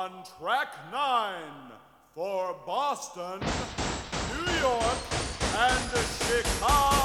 on track nine for Boston, New York, and Chicago.